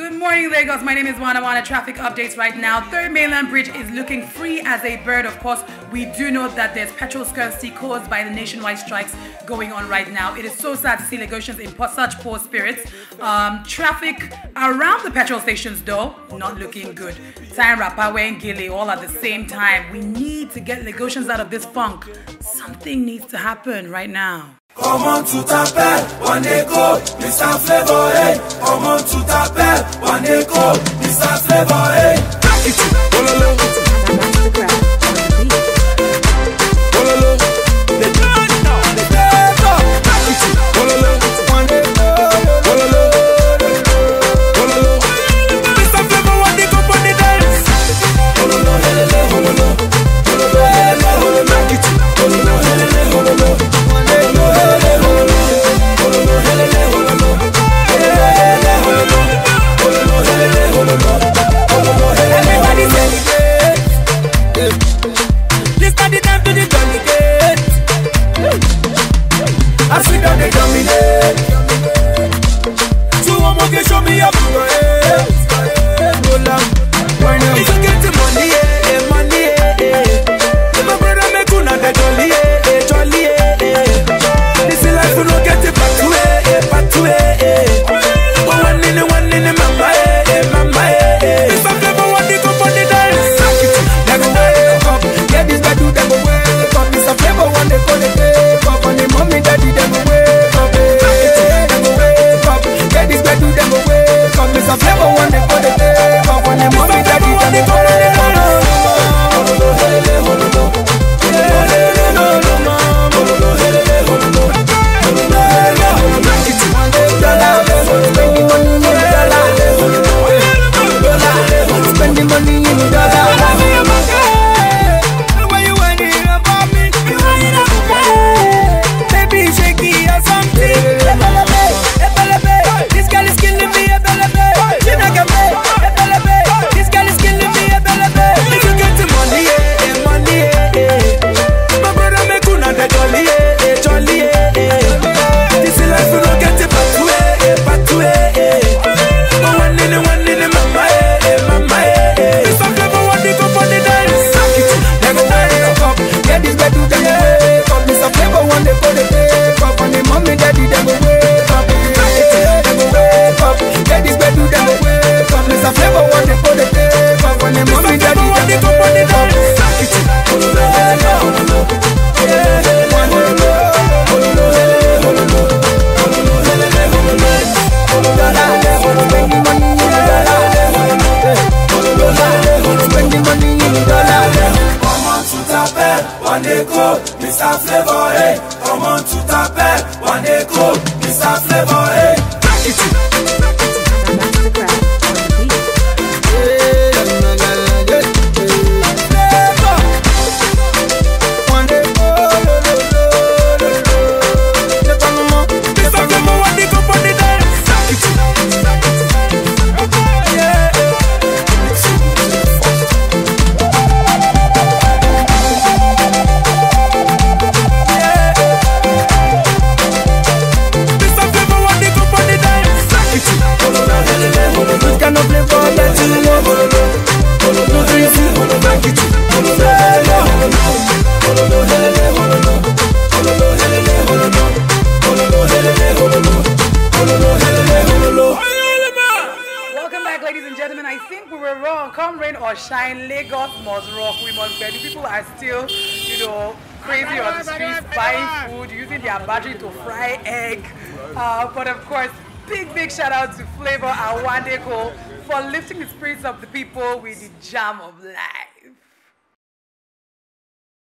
Good morning, Lagos. My name is Wana Wana. Traffic updates right now. Third Mainland Bridge is looking free as a bird. Of course, we do know that there's petrol scarcity caused by the nationwide strikes going on right now. It is so sad to see Lagosians in such poor spirits. Um, traffic around the petrol stations, though, not looking good. Time Rapawe and Gili all at the same time. We need to get Lagosians out of this funk. Something needs to happen right now. Come on to Tapet, one day go, Mr. Flavour, hey, come on to Tapet. dey come. up. Mr. Flavour, hey, come on to the bed, one day go, Mr. Flavour, hey. were wrong. Come rain or shine, Lagos must rock. We must bend. People are still, you know, crazy on the streets, buying food, using their battery to fry egg. Uh, but of course, big, big shout out to Flavour Awandeko for lifting the spirits of the people with the jam of life.